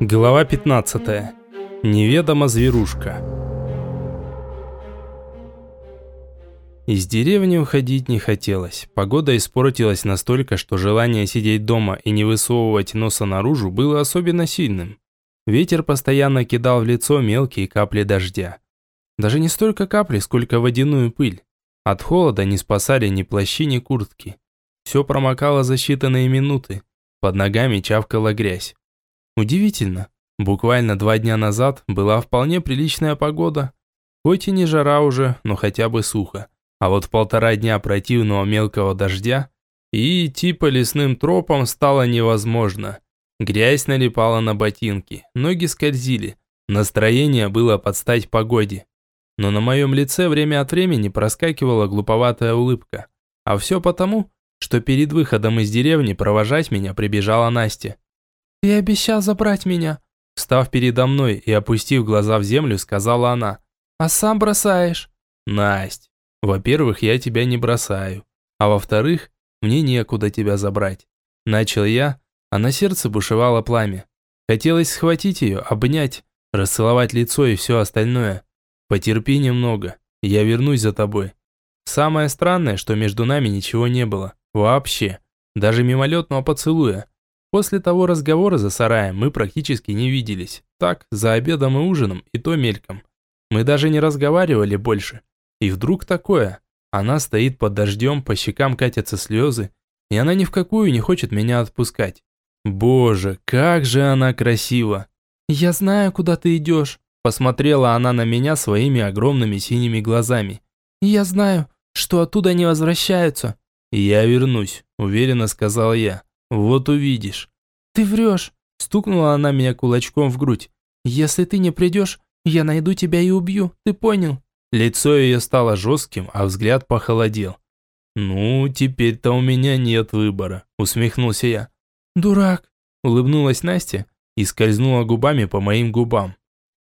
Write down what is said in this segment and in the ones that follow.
Глава 15. Неведома зверушка. Из деревни уходить не хотелось. Погода испортилась настолько, что желание сидеть дома и не высовывать носа наружу было особенно сильным. Ветер постоянно кидал в лицо мелкие капли дождя. Даже не столько капли, сколько водяную пыль. От холода не спасали ни плащи, ни куртки. Все промокало за считанные минуты. Под ногами чавкала грязь. Удивительно. Буквально два дня назад была вполне приличная погода. Хоть и не жара уже, но хотя бы сухо. А вот полтора дня противного мелкого дождя и идти по лесным тропам стало невозможно. Грязь налипала на ботинки, ноги скользили. Настроение было под стать погоде. Но на моем лице время от времени проскакивала глуповатая улыбка. А все потому, что перед выходом из деревни провожать меня прибежала Настя. «Ты обещал забрать меня», Встав передо мной и опустив глаза в землю, сказала она. «А сам бросаешь?» «Насть, во-первых, я тебя не бросаю. А во-вторых, мне некуда тебя забрать». Начал я, а на сердце бушевало пламя. Хотелось схватить ее, обнять, расцеловать лицо и все остальное. Потерпи немного, я вернусь за тобой. Самое странное, что между нами ничего не было. Вообще. Даже мимолетного поцелуя. После того разговора за сараем мы практически не виделись. Так, за обедом и ужином, и то мельком. Мы даже не разговаривали больше. И вдруг такое. Она стоит под дождем, по щекам катятся слезы, и она ни в какую не хочет меня отпускать. Боже, как же она красива. «Я знаю, куда ты идешь», – посмотрела она на меня своими огромными синими глазами. «Я знаю, что оттуда не возвращаются». «Я вернусь», – уверенно сказал я. «Вот увидишь». «Ты врешь», – стукнула она меня кулачком в грудь. «Если ты не придешь, я найду тебя и убью, ты понял?» Лицо ее стало жестким, а взгляд похолодел. «Ну, теперь-то у меня нет выбора», – усмехнулся я. «Дурак», – улыбнулась Настя и скользнула губами по моим губам.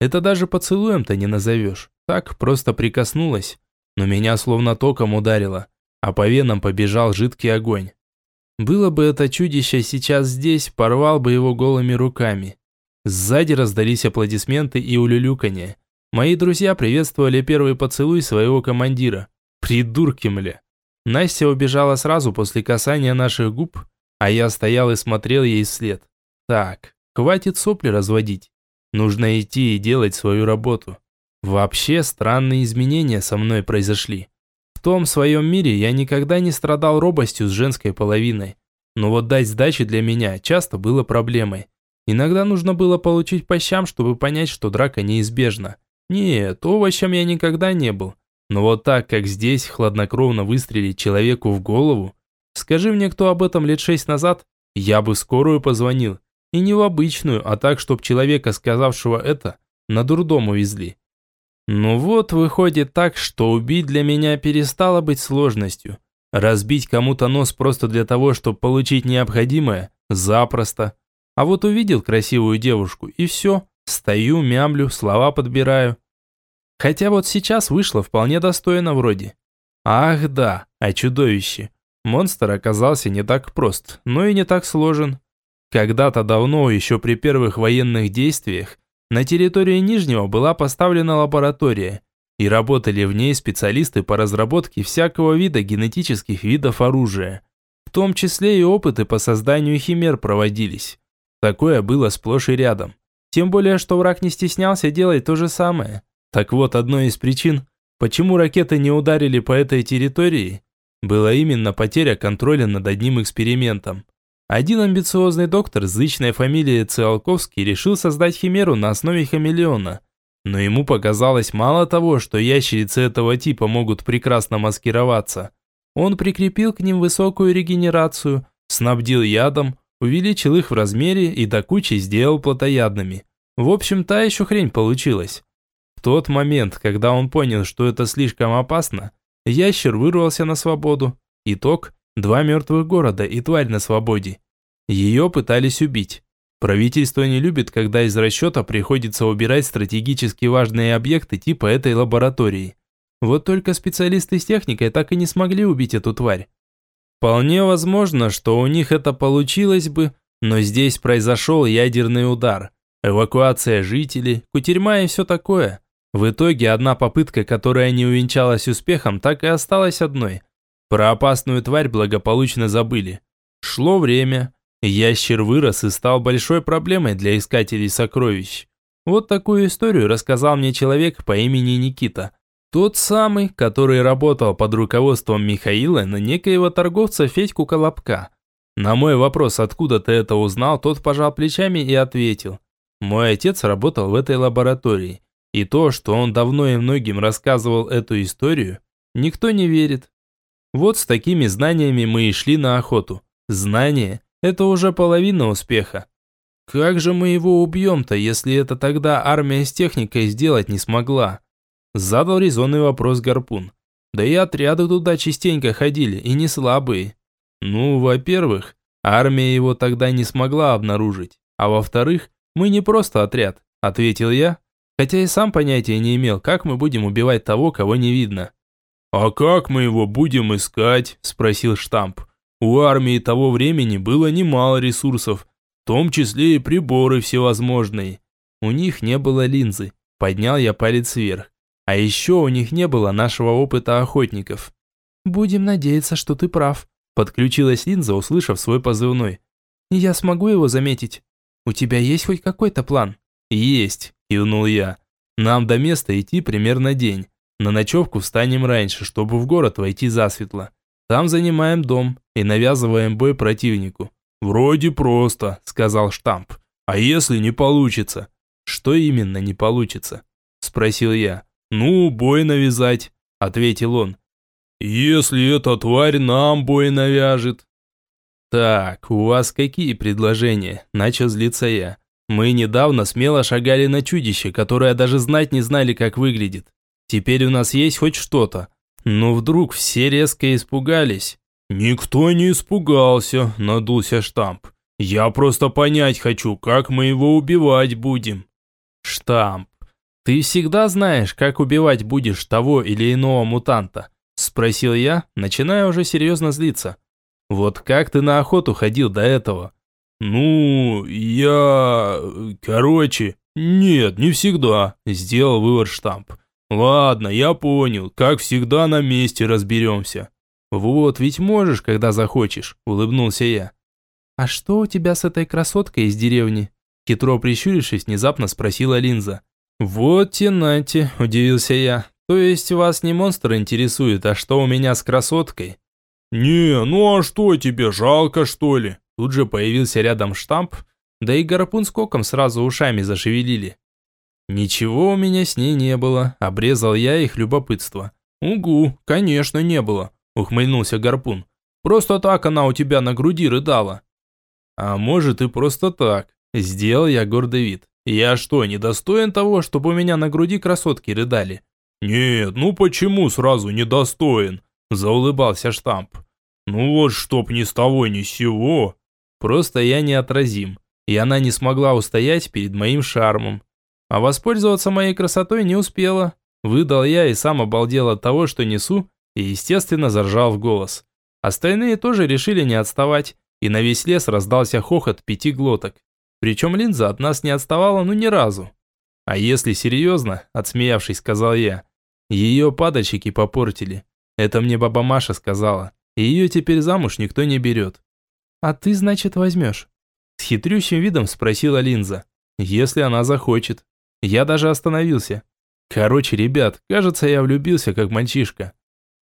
Это даже поцелуем-то не назовешь. Так, просто прикоснулась. Но меня словно током ударило, а по венам побежал жидкий огонь. Было бы это чудище сейчас здесь, порвал бы его голыми руками. Сзади раздались аплодисменты и улюлюканье. Мои друзья приветствовали первый поцелуй своего командира. Придурки, мля. Настя убежала сразу после касания наших губ, а я стоял и смотрел ей вслед. Так, хватит сопли разводить. Нужно идти и делать свою работу. Вообще странные изменения со мной произошли том своем мире я никогда не страдал робостью с женской половиной. Но вот дать сдачи для меня часто было проблемой. Иногда нужно было получить по щам, чтобы понять, что драка неизбежна. Нет, овощем я никогда не был. Но вот так, как здесь, хладнокровно выстрелить человеку в голову, скажи мне кто об этом лет шесть назад, я бы скорую позвонил. И не в обычную, а так, чтобы человека, сказавшего это, на дурдом увезли. Ну вот, выходит так, что убить для меня перестало быть сложностью. Разбить кому-то нос просто для того, чтобы получить необходимое – запросто. А вот увидел красивую девушку и все, стою, мямлю, слова подбираю. Хотя вот сейчас вышло вполне достойно вроде. Ах да, а чудовище. Монстр оказался не так прост, но и не так сложен. Когда-то давно, еще при первых военных действиях, на территории Нижнего была поставлена лаборатория, и работали в ней специалисты по разработке всякого вида генетических видов оружия. В том числе и опыты по созданию химер проводились. Такое было сплошь и рядом. Тем более, что враг не стеснялся делать то же самое. Так вот, одной из причин, почему ракеты не ударили по этой территории, была именно потеря контроля над одним экспериментом. Один амбициозный доктор с зычной фамилией Циолковский решил создать химеру на основе хамелеона. Но ему показалось мало того, что ящерицы этого типа могут прекрасно маскироваться. Он прикрепил к ним высокую регенерацию, снабдил ядом, увеличил их в размере и до кучи сделал плотоядными. В общем, та еще хрень получилась. В тот момент, когда он понял, что это слишком опасно, ящер вырвался на свободу. Итог Два мертвых города и тварь на свободе. Ее пытались убить. Правительство не любит, когда из расчета приходится убирать стратегически важные объекты типа этой лаборатории. Вот только специалисты с техникой так и не смогли убить эту тварь. Вполне возможно, что у них это получилось бы, но здесь произошел ядерный удар. эвакуация жителей, кутерьма и все такое. В итоге одна попытка, которая не увенчалась успехом, так и осталась одной. Про опасную тварь благополучно забыли. Шло время. Ящер вырос и стал большой проблемой для искателей сокровищ. Вот такую историю рассказал мне человек по имени Никита. Тот самый, который работал под руководством Михаила на некоего торговца Федьку Колобка. На мой вопрос, откуда ты это узнал, тот пожал плечами и ответил. Мой отец работал в этой лаборатории. И то, что он давно и многим рассказывал эту историю, никто не верит. Вот с такими знаниями мы и шли на охоту. Знание – это уже половина успеха. Как же мы его убьем-то, если это тогда армия с техникой сделать не смогла? Задал резонный вопрос Гарпун. Да и отряды туда частенько ходили, и не слабые. Ну, во-первых, армия его тогда не смогла обнаружить. А во-вторых, мы не просто отряд, ответил я, хотя и сам понятия не имел, как мы будем убивать того, кого не видно. «А как мы его будем искать?» – спросил Штамп. «У армии того времени было немало ресурсов, в том числе и приборы всевозможные. У них не было линзы. Поднял я палец вверх. А еще у них не было нашего опыта охотников. «Будем надеяться, что ты прав», – подключилась линза, услышав свой позывной. «Я смогу его заметить. У тебя есть хоть какой-то план?» «Есть», – кивнул я. «Нам до места идти примерно день. На ночевку встанем раньше, чтобы в город войти засветло. Там занимаем дом и навязываем бой противнику. «Вроде просто», – сказал Штамп. «А если не получится?» «Что именно не получится?» – спросил я. «Ну, бой навязать», – ответил он. «Если эта тварь нам бой навяжет». «Так, у вас какие предложения?» – начал злиться я. «Мы недавно смело шагали на чудище, которое даже знать не знали, как выглядит. Теперь у нас есть хоть что-то. Но вдруг все резко испугались. «Никто не испугался», – надулся штамп. «Я просто понять хочу, как мы его убивать будем». «Штамп, ты всегда знаешь, как убивать будешь того или иного мутанта?» – спросил я, начиная уже серьезно злиться. «Вот как ты на охоту ходил до этого?» «Ну, я... Короче, нет, не всегда», – сделал вывод штамп. «Ладно, я понял, как всегда на месте разберемся». «Вот, ведь можешь, когда захочешь», – улыбнулся я. «А что у тебя с этой красоткой из деревни?» Хитро прищурившись, внезапно спросила Линза. «Вот тенате», – удивился я. «То есть вас не монстр интересует, а что у меня с красоткой?» «Не, ну а что тебе, жалко что ли?» Тут же появился рядом штамп, да и гарпун с коком сразу ушами зашевелили. «Ничего у меня с ней не было», – обрезал я их любопытство. «Угу, конечно, не было ухмыльнулся Гарпун. Просто так она у тебя на груди рыдала. А может и просто так. Сделал я гордый вид. Я что, недостоин того, чтобы у меня на груди красотки рыдали? Нет, ну почему сразу недостоин? Заулыбался штамп. Ну вот чтоб ни с того ни с сего. Просто я неотразим. И она не смогла устоять перед моим шармом. А воспользоваться моей красотой не успела. Выдал я и сам обалдел от того, что несу и, естественно, заржал в голос. Остальные тоже решили не отставать, и на весь лес раздался хохот пяти глоток. Причем линза от нас не отставала ну ни разу. А если серьезно, отсмеявшись, сказал я, ее падальщики попортили. Это мне баба Маша сказала. Ее теперь замуж никто не берет. А ты, значит, возьмешь? С хитрющим видом спросила Линза. Если она захочет. Я даже остановился. Короче, ребят, кажется, я влюбился как мальчишка.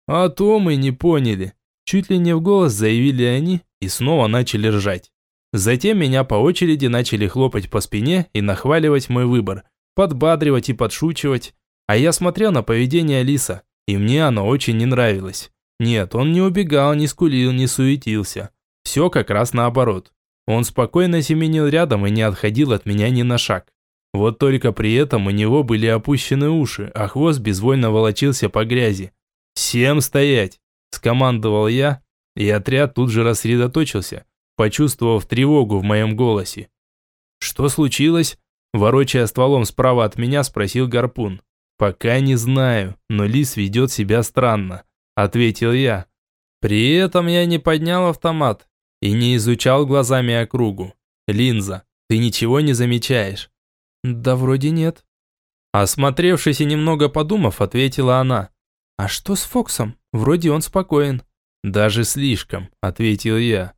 А то мы не поняли. Чуть ли не в голос заявили они и снова начали ржать. Затем меня по очереди начали хлопать по спине и нахваливать мой выбор, подбадривать и подшучивать. А я смотрел на поведение Лиса, и мне оно очень не нравилось. Нет, он не убегал, не скулил, не суетился. Все как раз наоборот. Он спокойно семенил рядом и не отходил от меня ни на шаг. Вот только при этом у него были опущены уши, а хвост безвольно волочился по грязи. «Всем стоять!» – скомандовал я, и отряд тут же рассредоточился, почувствовав тревогу в моем голосе. «Что случилось?» – ворочая стволом справа от меня, спросил Гарпун. «Пока не знаю, но лис ведет себя странно», – ответил я. При этом я не поднял автомат и не изучал глазами округу. «Линза, ты ничего не замечаешь?» Да вроде нет. Осмотревшись и немного подумав, ответила она. А что с Фоксом? Вроде он спокоен. Даже слишком, ответил я.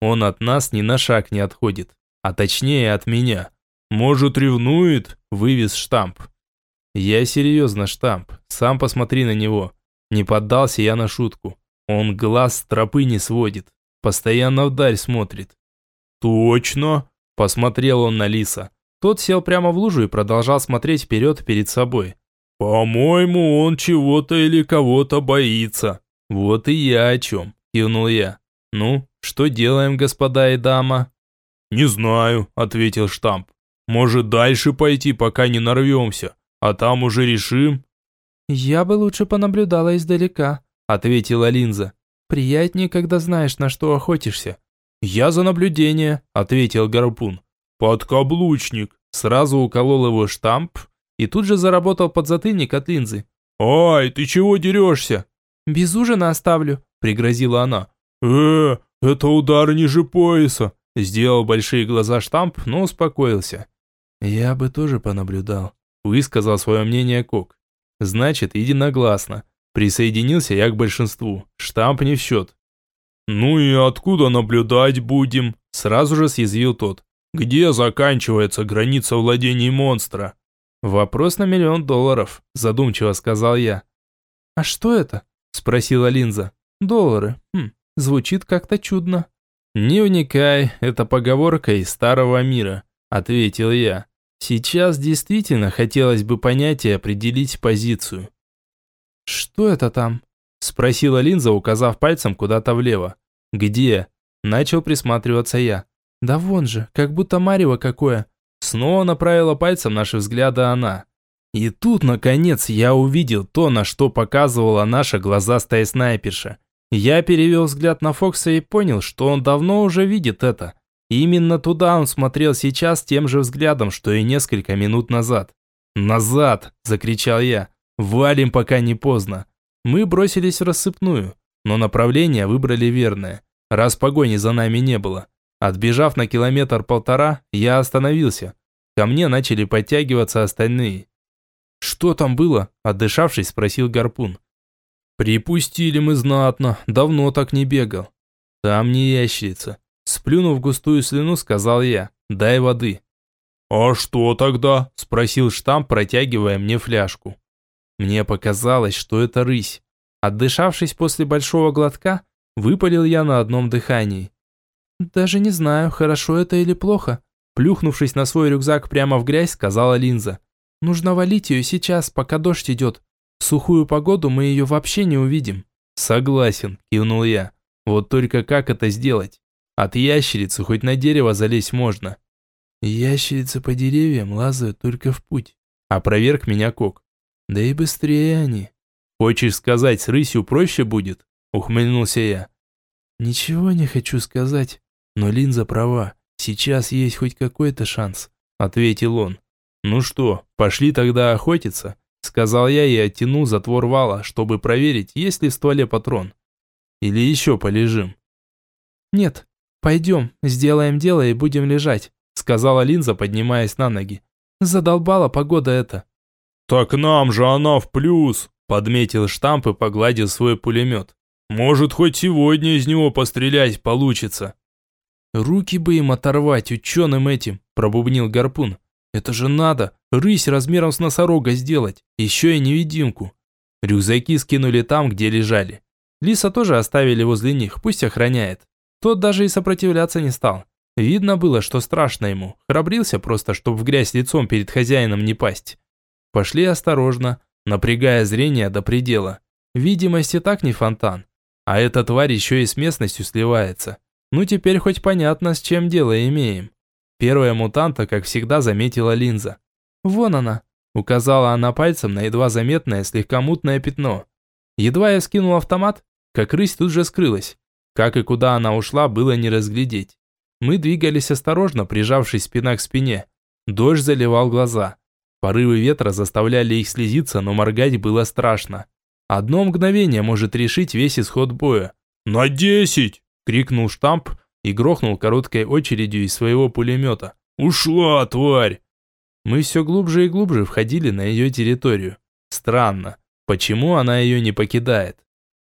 Он от нас ни на шаг не отходит, а точнее от меня. Может, ревнует? Вывез штамп. Я серьезно, штамп. Сам посмотри на него. Не поддался я на шутку. Он глаз с тропы не сводит. Постоянно вдаль смотрит. Точно? Посмотрел он на Лиса. Тот сел прямо в лужу и продолжал смотреть вперед перед собой. «По-моему, он чего-то или кого-то боится». «Вот и я о чем», – кивнул я. «Ну, что делаем, господа и дама?» «Не знаю», – ответил штамп. «Может, дальше пойти, пока не нарвемся, а там уже решим?» «Я бы лучше понаблюдала издалека», – ответила Линза. «Приятнее, когда знаешь, на что охотишься». «Я за наблюдение», – ответил Гарпун. «Подкаблучник», – сразу уколол его штамп и тут же заработал подзатыльник от Линзы. «Ай, ты чего дерешься?» «Без ужина оставлю», – пригрозила она. «Э, это удар ниже пояса», – сделал большие глаза штамп, но успокоился. «Я бы тоже понаблюдал», – высказал свое мнение Кок. «Значит, единогласно. Присоединился я к большинству. Штамп не в счет». «Ну и откуда наблюдать будем?» – сразу же съязвил тот. «Где заканчивается граница владений монстра?» «Вопрос на миллион долларов», – задумчиво сказал я. «А что это?» – спросила Линза. «Доллары. Хм, звучит как-то чудно». «Не вникай, это поговорка из старого мира», – ответил я. «Сейчас действительно хотелось бы понять и определить позицию». «Что это там?» – спросила Линза, указав пальцем куда-то влево. «Где?» – начал присматриваться я. «Да вон же, как будто марево какое». Снова направила пальцем наши взгляды она. И тут, наконец, я увидел то, на что показывала наша глазастая снайперша. Я перевел взгляд на Фокса и понял, что он давно уже видит это. Именно туда он смотрел сейчас тем же взглядом, что и несколько минут назад. «Назад!» – закричал я. «Валим, пока не поздно!» Мы бросились в рассыпную, но направление выбрали верное, раз погони за нами не было. Отбежав на километр-полтора, я остановился. Ко мне начали подтягиваться остальные. «Что там было?» – отдышавшись, спросил Гарпун. «Припустили мы знатно, давно так не бегал». «Там не ящерица». Сплюнув густую слюну, сказал я. «Дай воды». «А что тогда?» – спросил штамп, протягивая мне фляжку. Мне показалось, что это рысь. Отдышавшись после большого глотка, выпалил я на одном дыхании. «Даже не знаю, хорошо это или плохо», плюхнувшись на свой рюкзак прямо в грязь, сказала Линза. «Нужно валить ее сейчас, пока дождь идет. В сухую погоду мы ее вообще не увидим». «Согласен», кивнул я. «Вот только как это сделать? От ящерицы хоть на дерево залезть можно». «Ящерицы по деревьям лазают только в путь», опроверг меня Кок. «Да и быстрее они». «Хочешь сказать, с рысью проще будет?» ухмыльнулся я. «Ничего не хочу сказать, но Линза права. Сейчас есть хоть какой-то шанс», – ответил он. «Ну что, пошли тогда охотиться?» – сказал я и оттянул затвор вала, чтобы проверить, есть ли в стволе патрон. «Или еще полежим?» «Нет, пойдем, сделаем дело и будем лежать», – сказала Линза, поднимаясь на ноги. «Задолбала погода эта». «Так нам же она в плюс», – подметил штамп и погладил свой пулемет. «Может, хоть сегодня из него пострелять получится». «Руки бы им оторвать, ученым этим», – пробубнил гарпун. «Это же надо, рысь размером с носорога сделать, еще и невидимку». Рюкзаки скинули там, где лежали. Лиса тоже оставили возле них, пусть охраняет. Тот даже и сопротивляться не стал. Видно было, что страшно ему. Храбрился просто, чтобы в грязь лицом перед хозяином не пасть. Пошли осторожно, напрягая зрение до предела. Видимость и так не фонтан. А эта тварь еще и с местностью сливается. Ну теперь хоть понятно, с чем дело имеем. Первая мутанта, как всегда, заметила линза. «Вон она», – указала она пальцем на едва заметное, слегка мутное пятно. Едва я скинул автомат, как рысь тут же скрылась. Как и куда она ушла, было не разглядеть. Мы двигались осторожно, прижавшись спина к спине. Дождь заливал глаза. Порывы ветра заставляли их слезиться, но моргать было страшно. Одно мгновение может решить весь исход боя. «На десять!» Крикнул штамп и грохнул короткой очередью из своего пулемета. «Ушла, тварь!» Мы все глубже и глубже входили на ее территорию. Странно, почему она ее не покидает?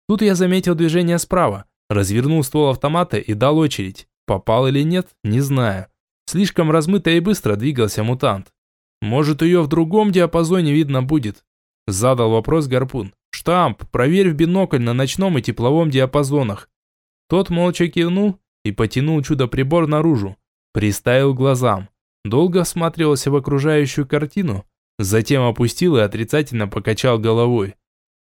Тут я заметил движение справа, развернул ствол автомата и дал очередь. Попал или нет, не знаю. Слишком размыто и быстро двигался мутант. Может, ее в другом диапазоне видно будет? Задал вопрос Гарпун. Штамп, проверь в бинокль на ночном и тепловом диапазонах. Тот молча кивнул и потянул чудо-прибор наружу. Приставил глазам. Долго всматривался в окружающую картину, затем опустил и отрицательно покачал головой.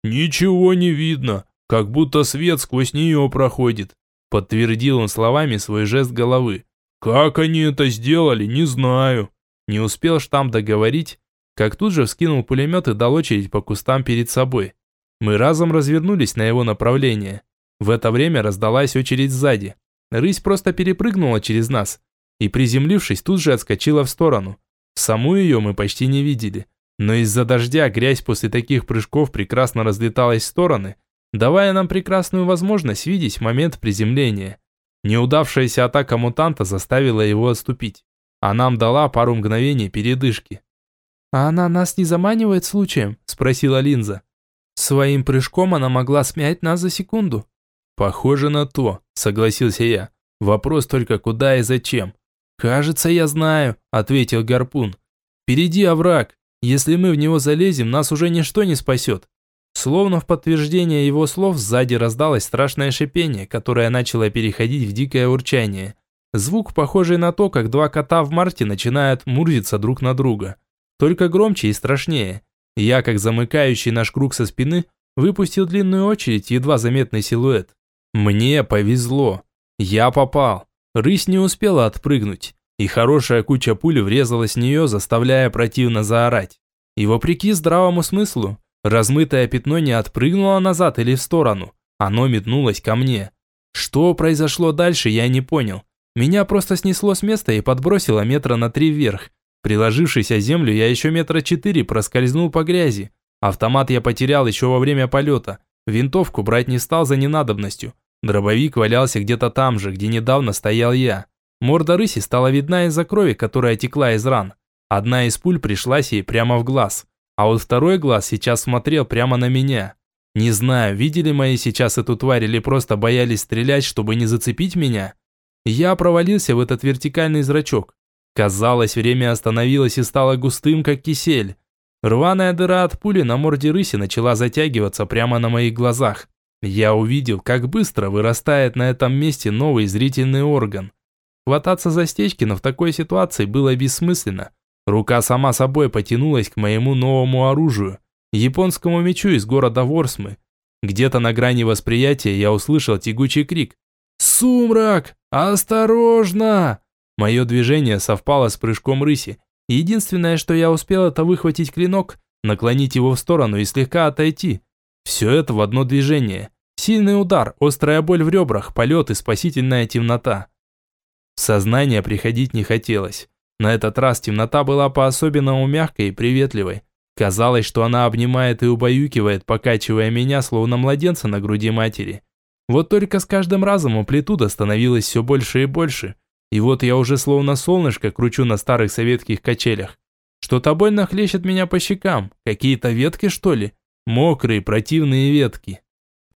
«Ничего не видно, как будто свет сквозь нее проходит», подтвердил он словами свой жест головы. «Как они это сделали, не знаю». Не успел штамп договорить, как тут же вскинул пулемет и дал очередь по кустам перед собой. Мы разом развернулись на его направление. В это время раздалась очередь сзади. Рысь просто перепрыгнула через нас и, приземлившись, тут же отскочила в сторону. Саму ее мы почти не видели, но из-за дождя грязь после таких прыжков прекрасно разлеталась в стороны, давая нам прекрасную возможность видеть момент приземления. Неудавшаяся атака мутанта заставила его отступить, а нам дала пару мгновений передышки. «А она нас не заманивает случаем?» – спросила Линза. Своим прыжком она могла смять нас за секунду. «Похоже на то», – согласился я. «Вопрос только куда и зачем?» «Кажется, я знаю», – ответил Гарпун. «Впереди овраг. Если мы в него залезем, нас уже ничто не спасет». Словно в подтверждение его слов сзади раздалось страшное шипение, которое начало переходить в дикое урчание. Звук, похожий на то, как два кота в марте начинают мурзиться друг на друга только громче и страшнее. Я, как замыкающий наш круг со спины, выпустил длинную очередь, едва заметный силуэт. Мне повезло. Я попал. Рысь не успела отпрыгнуть, и хорошая куча пуль врезалась в нее, заставляя противно заорать. И вопреки здравому смыслу, размытое пятно не отпрыгнуло назад или в сторону, оно метнулось ко мне. Что произошло дальше, я не понял. Меня просто снесло с места и подбросило метра на три вверх, Приложившись о землю, я еще метра четыре проскользнул по грязи. Автомат я потерял еще во время полета. Винтовку брать не стал за ненадобностью. Дробовик валялся где-то там же, где недавно стоял я. Морда рыси стала видна из-за крови, которая текла из ран. Одна из пуль пришлась ей прямо в глаз. А вот второй глаз сейчас смотрел прямо на меня. Не знаю, видели мои сейчас эту тварь или просто боялись стрелять, чтобы не зацепить меня. Я провалился в этот вертикальный зрачок. Казалось, время остановилось и стало густым, как кисель. Рваная дыра от пули на морде рыси начала затягиваться прямо на моих глазах. Я увидел, как быстро вырастает на этом месте новый зрительный орган. Хвататься за Стечкина в такой ситуации было бессмысленно. Рука сама собой потянулась к моему новому оружию, японскому мечу из города Ворсмы. Где-то на грани восприятия я услышал тягучий крик. «Сумрак! Осторожно!» Мое движение совпало с прыжком рыси. Единственное, что я успел, это выхватить клинок, наклонить его в сторону и слегка отойти. Все это в одно движение. Сильный удар, острая боль в ребрах, полет и спасительная темнота. В сознание приходить не хотелось. На этот раз темнота была по-особенному мягкой и приветливой. Казалось, что она обнимает и убаюкивает, покачивая меня, словно младенца на груди матери. Вот только с каждым разом амплитуда становилась все больше и больше. И вот я уже словно солнышко кручу на старых советских качелях. Что-то больно хлещет меня по щекам. Какие-то ветки, что ли? Мокрые, противные ветки.